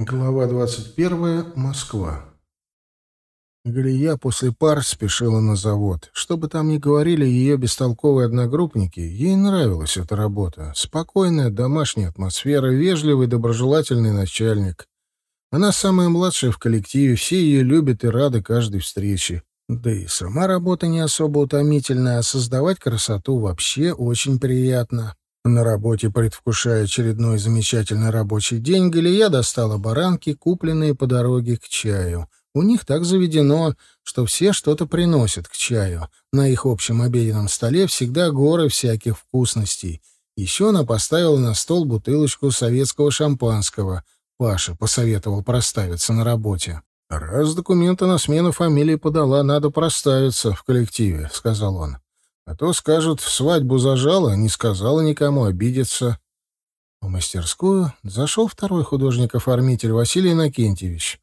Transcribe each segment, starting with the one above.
Глава 21. Москва. Галия после пар спешила на завод. Что бы там ни говорили ее бестолковые одногруппники, ей нравилась эта работа. Спокойная домашняя атмосфера, вежливый доброжелательный начальник. Она самая младшая в коллективе, все ее любят и рады каждой встрече. Да и сама работа не особо утомительная, а создавать красоту вообще очень приятно. На работе, предвкушая очередной замечательный рабочий день, Галия достала баранки, купленные по дороге к чаю. У них так заведено, что все что-то приносят к чаю. На их общем обеденном столе всегда горы всяких вкусностей. Еще она поставила на стол бутылочку советского шампанского. Паша посоветовал проставиться на работе. «Раз документы на смену фамилии подала, надо проставиться в коллективе», — сказал он. А то скажут, свадьбу зажала, не сказала никому, обидится. В мастерскую зашел второй художник-оформитель Василий Иннокентьевич.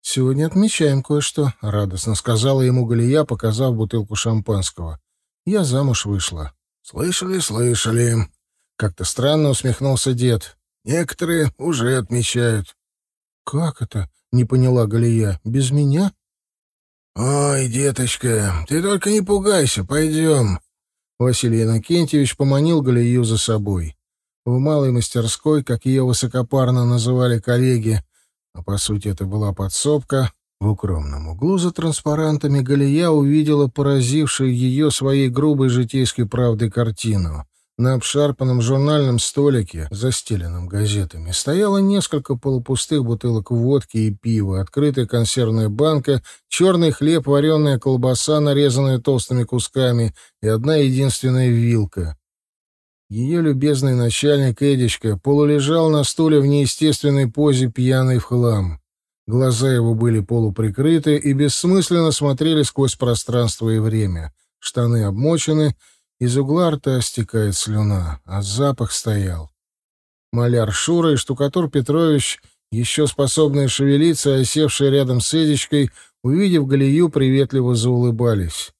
«Сегодня отмечаем кое-что», — радостно сказала ему Галия, показав бутылку шампанского. «Я замуж вышла». «Слышали, слышали». Как-то странно усмехнулся дед. «Некоторые уже отмечают». «Как это?» — не поняла Галия. «Без меня?» «Ой, деточка, ты только не пугайся, пойдем». Василий Иннокентьевич поманил Галию за собой. В малой мастерской, как ее высокопарно называли коллеги, а по сути это была подсобка, в укромном углу за транспарантами Галия увидела поразившую ее своей грубой житейской правдой картину. На обшарпанном журнальном столике, застеленном газетами, стояло несколько полупустых бутылок водки и пива, открытая консервная банка, черный хлеб, вареная колбаса, нарезанная толстыми кусками, и одна единственная вилка. Ее любезный начальник Эдичка полулежал на стуле в неестественной позе, пьяный в хлам. Глаза его были полуприкрыты и бессмысленно смотрели сквозь пространство и время. Штаны обмочены — из угла рта стекает слюна, а запах стоял. Маляр Шура и штукатур Петрович, еще способные шевелиться, осевшие рядом с Эдичкой, увидев Галию, приветливо заулыбались.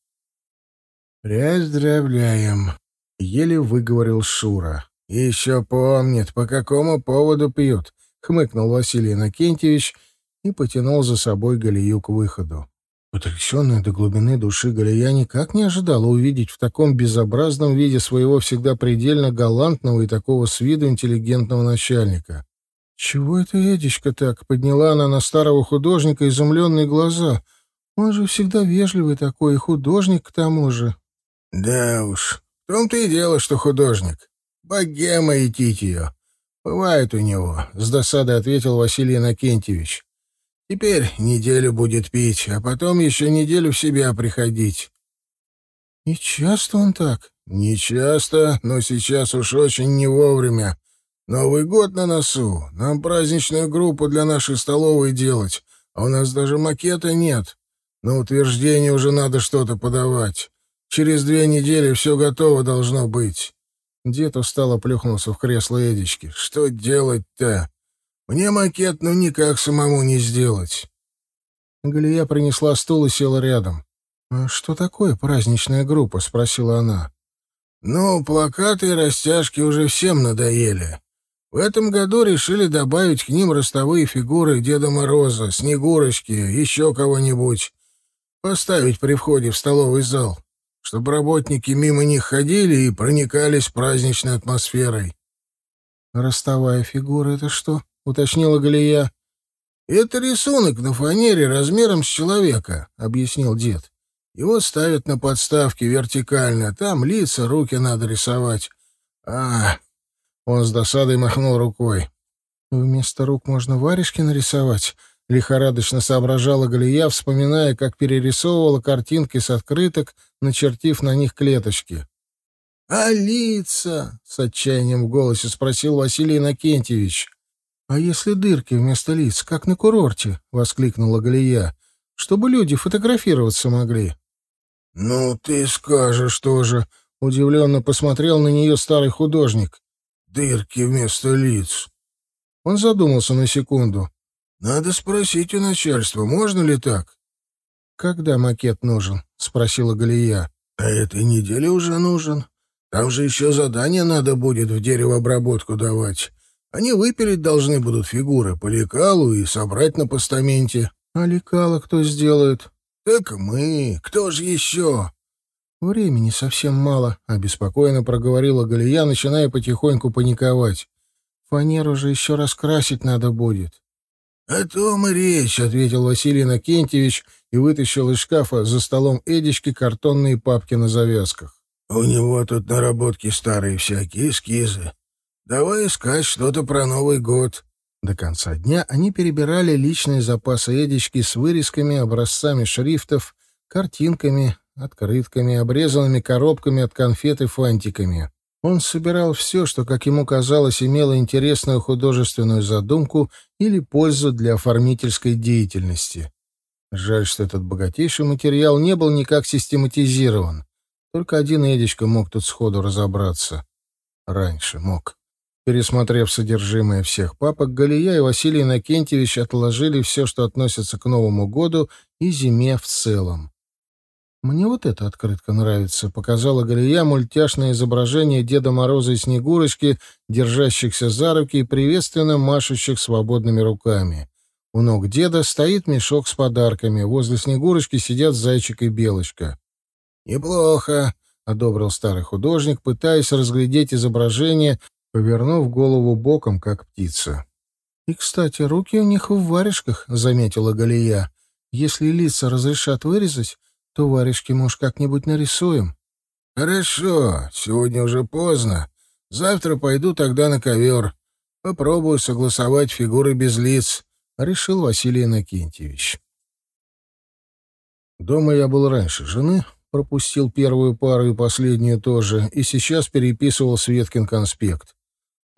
«Поздравляем», — еле выговорил Шура. «Еще помнит, по какому поводу пьют», — хмыкнул Василий Иннокентьевич и потянул за собой Галию к выходу. Потрясенная до глубины души Галия никак не ожидала увидеть в таком безобразном виде своего всегда предельно галантного и такого с виду интеллигентного начальника. «Чего это Эдичка так?» — подняла она на старого художника изумленные глаза. «Он же всегда вежливый такой, и художник к тому же». «Да уж, в том-то и дело, что художник. Богема и ее. Бывает у него», — с досадой ответил Василий Иннокентьевич. Теперь неделю будет пить, а потом еще неделю в себя приходить. И часто он так? Не часто, но сейчас уж очень не вовремя. Новый год на носу. Нам праздничную группу для нашей столовой делать, а у нас даже макета нет. На утверждение уже надо что-то подавать. Через две недели все готово должно быть. Дед устало плюхнулся в кресло Эдички. Что делать-то? Мне макет ну никак самому не сделать. Галия принесла стул и села рядом. «А что такое праздничная группа?» — спросила она. «Ну, плакаты и растяжки уже всем надоели. В этом году решили добавить к ним ростовые фигуры Деда Мороза, Снегурочки, еще кого-нибудь. Поставить при входе в столовый зал, чтобы работники мимо них ходили и проникались праздничной атмосферой». «Ростовая фигура — это что?» Уточнила Галия. «Это рисунок на фанере размером с человека», — объяснил дед. «Его ставят на подставке вертикально. Там лица, руки надо рисовать. А, он с досадой махнул рукой. «Вместо рук можно варежки нарисовать?» — лихорадочно соображала Галия, вспоминая, как перерисовывала картинки с открыток, начертив на них клеточки. «А лица?» — с отчаянием в голосе спросил Василий Иннокентьевич. «А если дырки вместо лиц, как на курорте?» — воскликнула Галия. «Чтобы люди фотографироваться могли». «Ну, ты скажешь тоже», — удивленно посмотрел на нее старый художник. «Дырки вместо лиц». Он задумался на секунду. «Надо спросить у начальства, можно ли так?» «Когда макет нужен?» — спросила Галия. «А этой неделе уже нужен. Там же еще задание надо будет в деревообработку давать. Они выпилить должны будут фигуры по лекалу и собрать на постаменте. А лекало кто сделает? Так мы. Кто же еще? Времени совсем мало, обеспокоенно проговорила Галия, начиная потихоньку паниковать. Фанеру же еще раскрасить надо будет. — О том и речь, — ответил Василий Накентьевич и вытащил из шкафа за столом Эдички картонные папки на завязках. — У него тут наработки старые всякие, эскизы. Давай искать что-то про Новый год. До конца дня они перебирали личные запасы Эдички с вырезками, образцами шрифтов, картинками, открытками, обрезанными коробками от конфет и фантиками. Он собирал все, что, как ему казалось, имело интересную художественную задумку или пользу для оформительской деятельности. Жаль, что этот богатейший материал не был никак систематизирован. Только один Эдичка мог тут сходу разобраться. Раньше мог. Пересмотрев содержимое всех папок, Галия и Василий Иннокентьевич отложили все, что относится к Новому году и зиме в целом. «Мне вот эта открытка нравится», — показала Галия мультяшное изображение Деда Мороза и Снегурочки, держащихся за руки и приветственно машущих свободными руками. У ног деда стоит мешок с подарками, возле Снегурочки сидят зайчик и белочка. «Неплохо», — одобрил старый художник, пытаясь разглядеть изображение, повернув голову боком, как птица. «И, кстати, руки у них в варежках», — заметила Галия. «Если лица разрешат вырезать, то варежки, может, как-нибудь нарисуем. — Хорошо, сегодня уже поздно. Завтра пойду тогда на ковер. Попробую согласовать фигуры без лиц, — решил Василий Иннокентьевич. Дома я был раньше жены, пропустил первую пару и последнюю тоже, и сейчас переписывал Светкин конспект.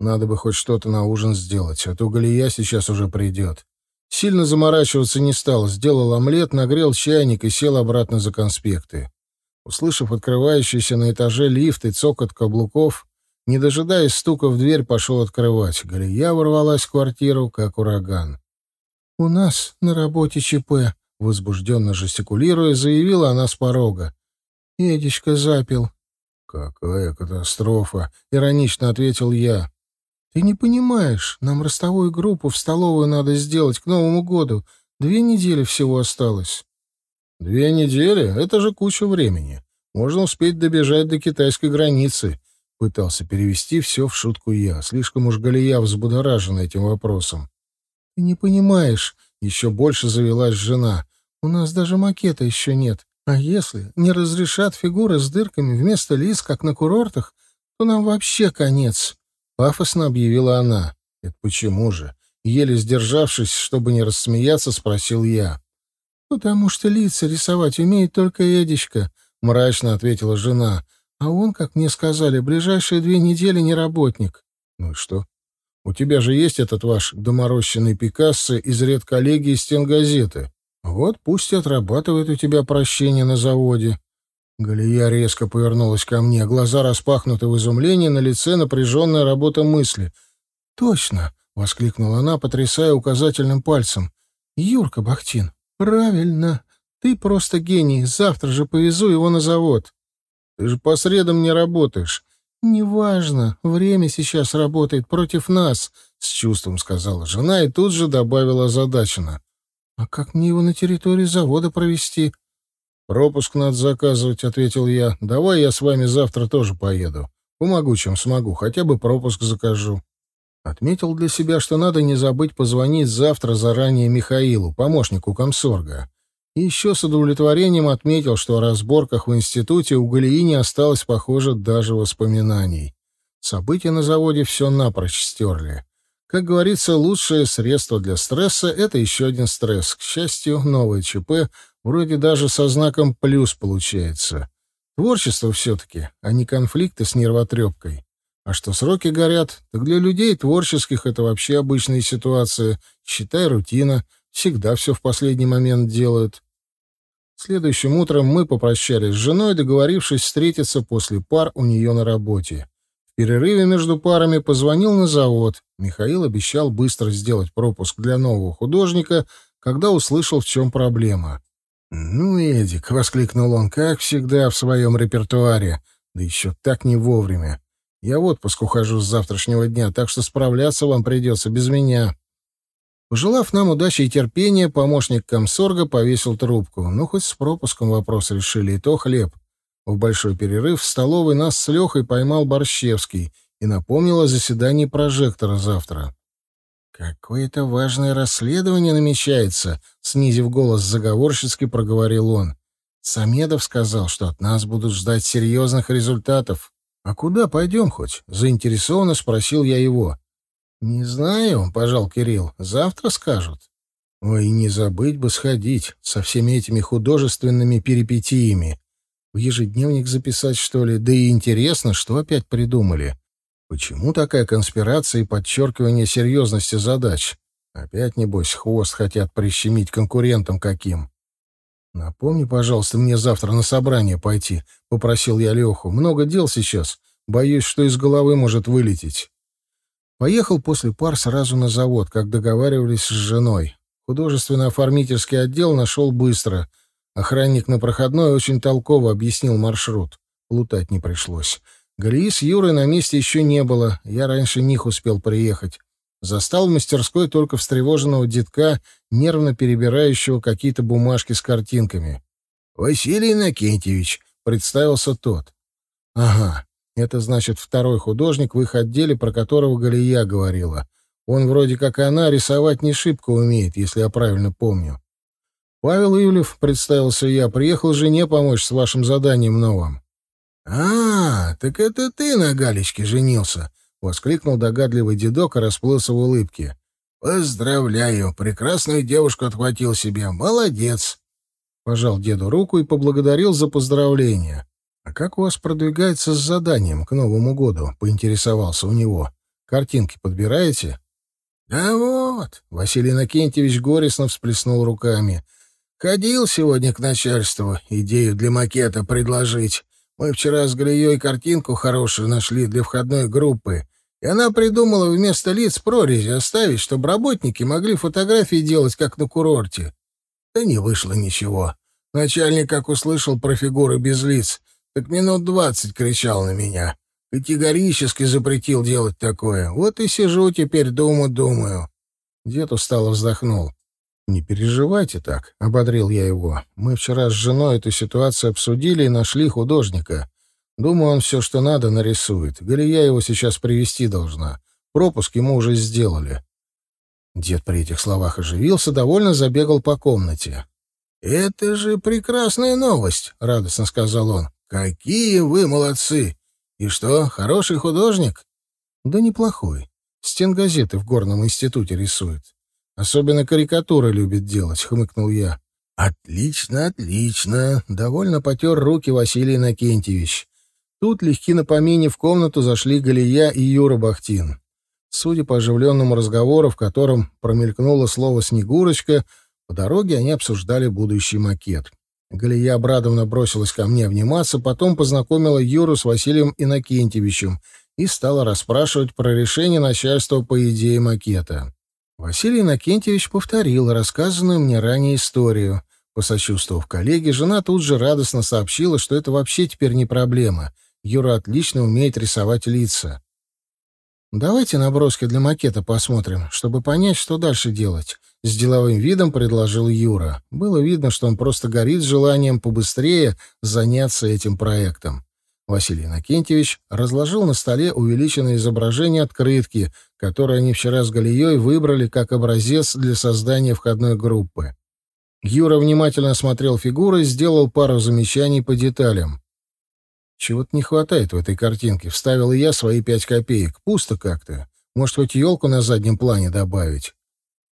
Надо бы хоть что-то на ужин сделать, а то Галия сейчас уже придет. Сильно заморачиваться не стал, сделал омлет, нагрел чайник и сел обратно за конспекты. Услышав открывающийся на этаже лифт и цокот каблуков, не дожидаясь стука в дверь, пошел открывать. Галия ворвалась в квартиру, как ураган. «У нас на работе ЧП», — возбужденно жестикулируя, заявила она с порога. «Едечка запил». «Какая катастрофа!» — иронично ответил я. «Ты не понимаешь, нам ростовую группу в столовую надо сделать к Новому году. Две недели всего осталось». «Две недели? Это же куча времени. Можно успеть добежать до китайской границы». Пытался перевести все в шутку я. Слишком уж Галия взбудоражена этим вопросом. «Ты не понимаешь», — еще больше завелась жена. «У нас даже макета еще нет. А если не разрешат фигуры с дырками вместо лиц, как на курортах, то нам вообще конец». Пафосно объявила она. «Это почему же?» Еле сдержавшись, чтобы не рассмеяться, спросил я. «Потому что лица рисовать умеет только Эдичка», — мрачно ответила жена. «А он, как мне сказали, ближайшие две недели не работник». «Ну и что? У тебя же есть этот ваш доморощенный Пикассо из редколлегии стенгазеты. Вот пусть отрабатывает у тебя прощение на заводе. Галия резко повернулась ко мне, глаза распахнуты в изумлении, на лице напряженная работа мысли. «Точно!» — воскликнула она, потрясая указательным пальцем. «Юрка Бахтин, правильно! Ты просто гений, завтра же повезу его на завод!» «Ты же по средам не работаешь!» «Неважно, время сейчас работает против нас», — с чувством сказала жена и тут же добавила озадаченно. «А как мне его на территории завода провести?» «Пропуск надо заказывать», — ответил я. «Давай я с вами завтра тоже поеду. Помогу, чем смогу, хотя бы пропуск закажу». Отметил для себя, что надо не забыть позвонить завтра заранее Михаилу, помощнику комсорга. И еще с удовлетворением отметил, что о разборках в институте у Галии не осталось, похоже, даже воспоминаний. События на заводе все напрочь стерли. Как говорится, лучшее средство для стресса — это еще один стресс. К счастью, новое ЧП Вроде даже со знаком «плюс» получается. Творчество все-таки, а не конфликты с нервотрепкой. А что сроки горят, так для людей творческих это вообще обычная ситуация. Считай, рутина. Всегда все в последний момент делают. Следующим утром мы попрощались с женой, договорившись встретиться после пар у нее на работе. В перерыве между парами позвонил на завод. Михаил обещал быстро сделать пропуск для нового художника, когда услышал, в чем проблема. «Ну, Эдик!» — воскликнул он, как всегда, в своем репертуаре. Да еще так не вовремя. Я в отпуск ухожу с завтрашнего дня, так что справляться вам придется без меня». Пожелав нам удачи и терпения, помощник комсорга повесил трубку. Ну, хоть с пропуском вопрос решили, и то хлеб. В большой перерыв в столовой нас с Лехой поймал Борщевский и напомнил о заседании прожектора завтра. «Какое-то важное расследование намечается», — снизив голос заговорщицки, проговорил он. «Самедов сказал, что от нас будут ждать серьезных результатов». «А куда пойдем хоть?» — заинтересованно спросил я его. «Не знаю», — пожал Кирилл. «Завтра скажут». «Ой, не забыть бы сходить со всеми этими художественными перипетиями. В ежедневник записать, что ли? Да и интересно, что опять придумали. Почему такая конспирация и подчеркивание серьезности задач? Опять, небось, хвост хотят прищемить конкурентам каким. «Напомни, пожалуйста, мне завтра на собрание пойти», — попросил я Леху. «Много дел сейчас. Боюсь, что из головы может вылететь». Поехал после пар сразу на завод, как договаривались с женой. Художественно-оформительский отдел нашел быстро. Охранник на проходной очень толково объяснил маршрут. Лутать не пришлось. Галии с Юрой на месте еще не было, я раньше них успел приехать. Застал в мастерской только встревоженного детка, нервно перебирающего какие-то бумажки с картинками. «Василий Иннокентьевич», — представился тот. «Ага, это значит второй художник в их отделе, про которого Галия говорила. Он вроде как она рисовать не шибко умеет, если я правильно помню. Павел Ивлев, представился я, приехал жене помочь с вашим заданием новым. «А, так это ты на Галечке женился!» — воскликнул догадливый дедок и расплылся в улыбке. «Поздравляю! Прекрасную девушку отхватил себе. Молодец!» Пожал деду руку и поблагодарил за поздравление. «А как у вас продвигается с заданием к Новому году?» — поинтересовался у него. «Картинки подбираете?» «Да вот!» — Василий Накентьевич горестно всплеснул руками. «Ходил сегодня к начальству идею для макета предложить. Мы вчера с Галией картинку хорошую нашли для входной группы, и она придумала вместо лиц прорези оставить, чтобы работники могли фотографии делать, как на курорте. Да не вышло ничего. Начальник, как услышал про фигуры без лиц, так минут двадцать кричал на меня. Категорически запретил делать такое. Вот и сижу теперь, думаю-думаю. Дед устало вздохнул. «Не переживайте так», — ободрил я его. «Мы вчера с женой эту ситуацию обсудили и нашли художника. Думаю, он все, что надо, нарисует. Галия его сейчас привести должна. Пропуск ему уже сделали». Дед при этих словах оживился, довольно забегал по комнате. «Это же прекрасная новость», — радостно сказал он. «Какие вы молодцы! И что, хороший художник?» «Да неплохой. Стенгазеты в горном институте рисует. Особенно карикатуры любит делать, хмыкнул я. Отлично, отлично. Довольно потер руки Василий Иннокентьевич. Тут легки на в комнату зашли Галия и Юра Бахтин. Судя по оживленному разговору, в котором промелькнуло слово «Снегурочка», по дороге они обсуждали будущий макет. Галия обрадованно бросилась ко мне обниматься, потом познакомила Юру с Василием Иннокентьевичем и стала расспрашивать про решение начальства по идее макета. Василий Иннокентьевич повторил рассказанную мне ранее историю. Посочувствовав коллеге, жена тут же радостно сообщила, что это вообще теперь не проблема. Юра отлично умеет рисовать лица. «Давайте наброски для макета посмотрим, чтобы понять, что дальше делать», — с деловым видом предложил Юра. Было видно, что он просто горит желанием побыстрее заняться этим проектом. Василий Иннокентьевич разложил на столе увеличенное изображение открытки, которое они вчера с Галией выбрали как образец для создания входной группы. Юра внимательно осмотрел фигуры и сделал пару замечаний по деталям. «Чего-то не хватает в этой картинке», — вставил и я свои пять копеек. «Пусто как-то. Может, хоть елку на заднем плане добавить?»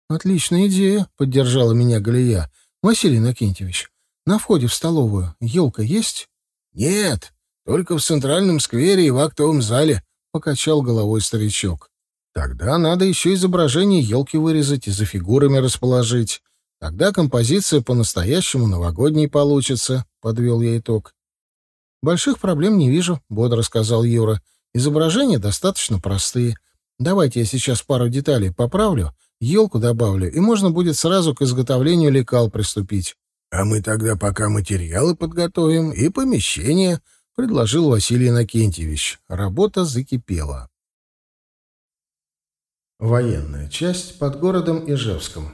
«Отличная идея», — поддержала меня Галия. «Василий Иннокентьевич, на входе в столовую елка есть?» «Нет», только в центральном сквере и в актовом зале, — покачал головой старичок. Тогда надо еще изображение елки вырезать и за фигурами расположить. Тогда композиция по-настоящему новогодней получится, — подвел я итог. «Больших проблем не вижу», — бодро сказал Юра. «Изображения достаточно простые. Давайте я сейчас пару деталей поправлю, елку добавлю, и можно будет сразу к изготовлению лекал приступить». «А мы тогда пока материалы подготовим и помещение», предложил Василий Иннокентьевич. Работа закипела. Военная часть под городом Ижевском.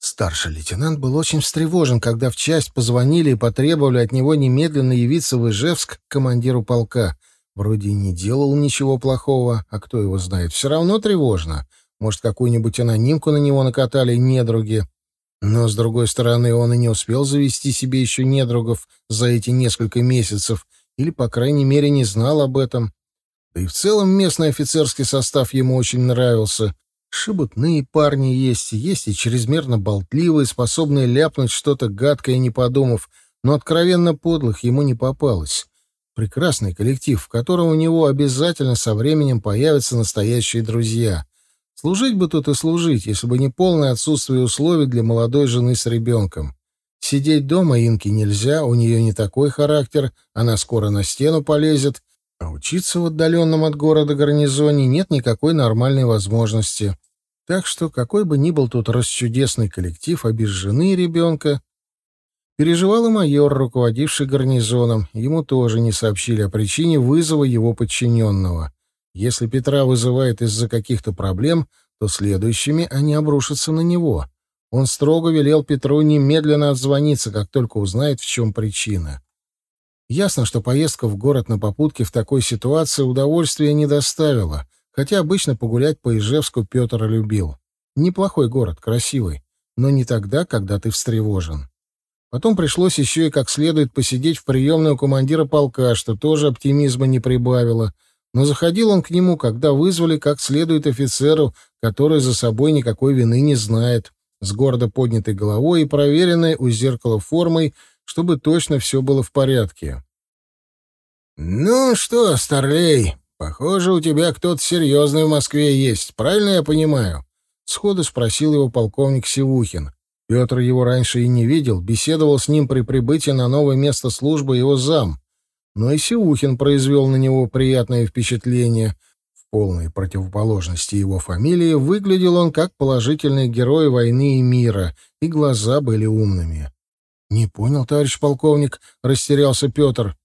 Старший лейтенант был очень встревожен, когда в часть позвонили и потребовали от него немедленно явиться в Ижевск к командиру полка. Вроде и не делал ничего плохого, а кто его знает, все равно тревожно. Может, какую-нибудь анонимку на него накатали недруги. Но, с другой стороны, он и не успел завести себе еще недругов за эти несколько месяцев, или, по крайней мере, не знал об этом. Да и в целом местный офицерский состав ему очень нравился. Шебутные парни есть, есть и чрезмерно болтливые, способные ляпнуть что-то гадкое, не подумав, но откровенно подлых ему не попалось. Прекрасный коллектив, в котором у него обязательно со временем появятся настоящие друзья. Служить бы тут и служить, если бы не полное отсутствие условий для молодой жены с ребенком. Сидеть дома Инке нельзя, у нее не такой характер, она скоро на стену полезет, а учиться в отдаленном от города гарнизоне нет никакой нормальной возможности. Так что, какой бы ни был тут расчудесный коллектив, а без жены и ребенка... Переживал и майор, руководивший гарнизоном. Ему тоже не сообщили о причине вызова его подчиненного. Если Петра вызывает из-за каких-то проблем, то следующими они обрушатся на него. Он строго велел Петру немедленно отзвониться, как только узнает, в чем причина. Ясно, что поездка в город на попутке в такой ситуации удовольствия не доставила, хотя обычно погулять по Ижевску Петр любил. Неплохой город, красивый, но не тогда, когда ты встревожен. Потом пришлось еще и как следует посидеть в приемной у командира полка, что тоже оптимизма не прибавило. Но заходил он к нему, когда вызвали как следует офицеру, который за собой никакой вины не знает, с гордо поднятой головой и проверенной у зеркала формой, чтобы точно все было в порядке. «Ну что, Старлей, похоже, у тебя кто-то серьезный в Москве есть, правильно я понимаю?» — сходу спросил его полковник Сивухин. Петр его раньше и не видел, беседовал с ним при прибытии на новое место службы его зам. Но и Сивухин произвел на него приятное впечатление. В полной противоположности его фамилии выглядел он как положительный герой войны и мира, и глаза были умными. «Не понял, товарищ полковник», — растерялся Петр.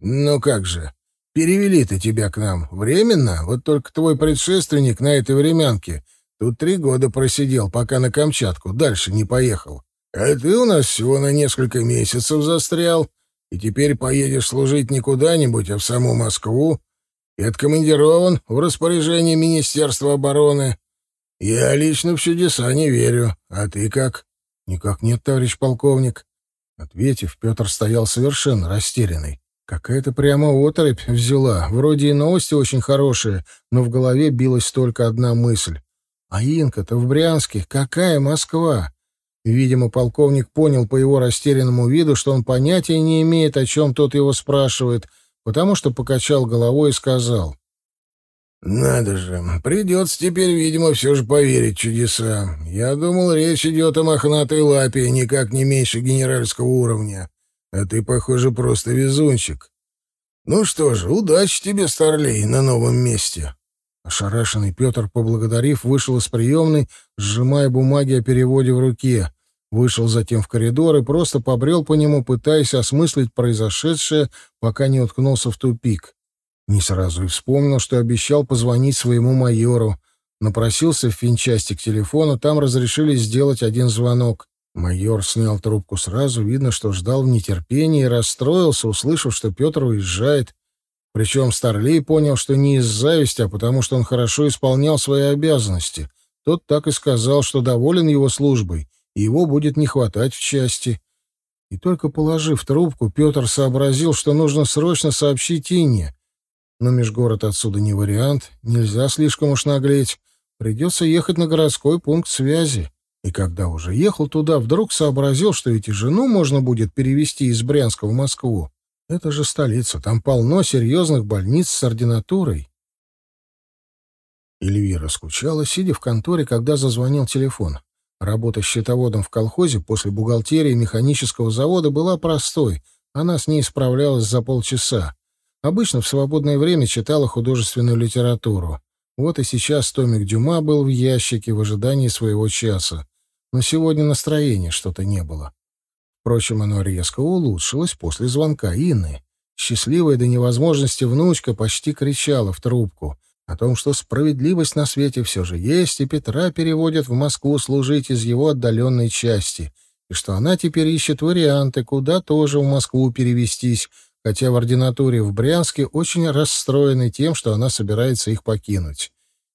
«Ну как же, перевели-то тебя к нам временно, вот только твой предшественник на этой времянке тут три года просидел, пока на Камчатку дальше не поехал. А ты у нас всего на несколько месяцев застрял, и теперь поедешь служить не куда-нибудь, а в саму Москву, и откомандирован в распоряжение Министерства обороны. Я лично в чудеса не верю. А ты как?» «Никак нет, товарищ полковник. Ответив, Петр стоял совершенно растерянный. Какая-то прямо оторопь взяла. Вроде и новости очень хорошие, но в голове билась только одна мысль. А Инка-то в Брянске. Какая Москва? Видимо, полковник понял по его растерянному виду, что он понятия не имеет, о чем тот его спрашивает, потому что покачал головой и сказал. «Надо же, придется теперь, видимо, все же поверить чудеса. Я думал, речь идет о мохнатой лапе, никак не меньше генеральского уровня. А ты, похоже, просто везунчик. Ну что же, удачи тебе, старлей, на новом месте». Ошарашенный Петр, поблагодарив, вышел из приемной, сжимая бумаги о переводе в руке. Вышел затем в коридор и просто побрел по нему, пытаясь осмыслить произошедшее, пока не уткнулся в тупик. Не сразу и вспомнил, что обещал позвонить своему майору. Напросился в финчасти к телефону, там разрешили сделать один звонок. Майор снял трубку сразу, видно, что ждал в нетерпении и расстроился, услышав, что Петр уезжает. Причем Старлей понял, что не из зависти, а потому что он хорошо исполнял свои обязанности. Тот так и сказал, что доволен его службой, и его будет не хватать в части. И только положив трубку, Петр сообразил, что нужно срочно сообщить Инне. Но межгород отсюда не вариант, нельзя слишком уж наглеть. Придется ехать на городской пункт связи. И когда уже ехал туда, вдруг сообразил, что ведь и жену можно будет перевести из Брянска в Москву. Это же столица, там полно серьезных больниц с ординатурой. Эльвира скучала, сидя в конторе, когда зазвонил телефон. Работа счетоводом в колхозе после бухгалтерии механического завода была простой. Она с ней справлялась за полчаса. Обычно в свободное время читала художественную литературу. Вот и сейчас томик Дюма был в ящике в ожидании своего часа. Но сегодня настроения что-то не было. Впрочем, оно резко улучшилось после звонка Инны. Счастливая до невозможности внучка почти кричала в трубку о том, что справедливость на свете все же есть, и Петра переводят в Москву служить из его отдаленной части, и что она теперь ищет варианты, куда тоже в Москву перевестись, хотя в ординатуре в Брянске очень расстроены тем, что она собирается их покинуть.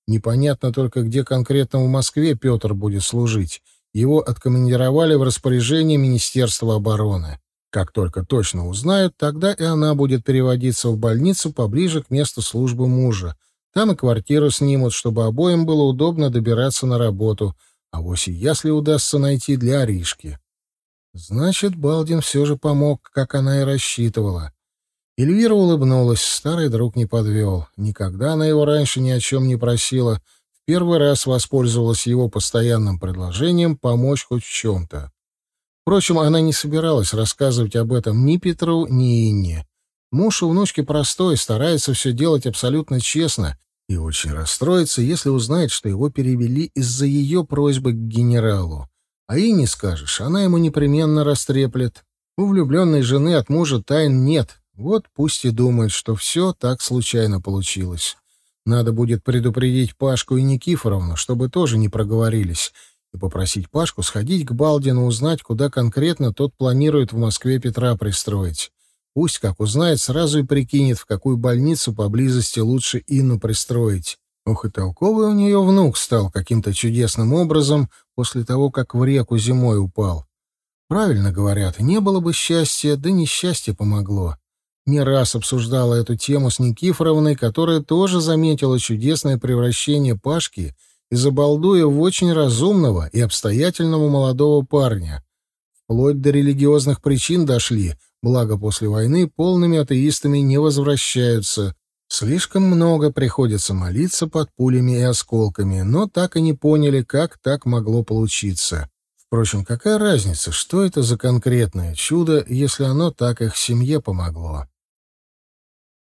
Непонятно только, где конкретно в Москве Петр будет служить. Его откомандировали в распоряжение Министерства обороны. Как только точно узнают, тогда и она будет переводиться в больницу поближе к месту службы мужа. Там и квартиру снимут, чтобы обоим было удобно добираться на работу, а вось и если удастся найти для Аришки. Значит, Балдин все же помог, как она и рассчитывала. Эльвира улыбнулась, старый друг не подвел. Никогда она его раньше ни о чем не просила. Первый раз воспользовалась его постоянным предложением помочь хоть в чем-то. Впрочем, она не собиралась рассказывать об этом ни Петру, ни Инне. Муж у внучки простой, старается все делать абсолютно честно и очень расстроится, если узнает, что его перевели из-за ее просьбы к генералу. А и не скажешь, она ему непременно растреплет. У влюбленной жены от мужа тайн нет, вот пусть и думает, что все так случайно получилось. Надо будет предупредить Пашку и Никифоровну, чтобы тоже не проговорились, и попросить Пашку сходить к Балдину, узнать, куда конкретно тот планирует в Москве Петра пристроить. Пусть, как узнает, сразу и прикинет, в какую больницу поблизости лучше Инну пристроить. Ох и толковый у нее внук стал каким-то чудесным образом после того, как в реку зимой упал. Правильно говорят, не было бы счастья, да несчастье помогло. Не раз обсуждала эту тему с Никифоровной, которая тоже заметила чудесное превращение Пашки — из обалдуя в очень разумного и обстоятельного молодого парня. Вплоть до религиозных причин дошли, благо после войны полными атеистами не возвращаются. Слишком много приходится молиться под пулями и осколками, но так и не поняли, как так могло получиться. Впрочем, какая разница, что это за конкретное чудо, если оно так их семье помогло?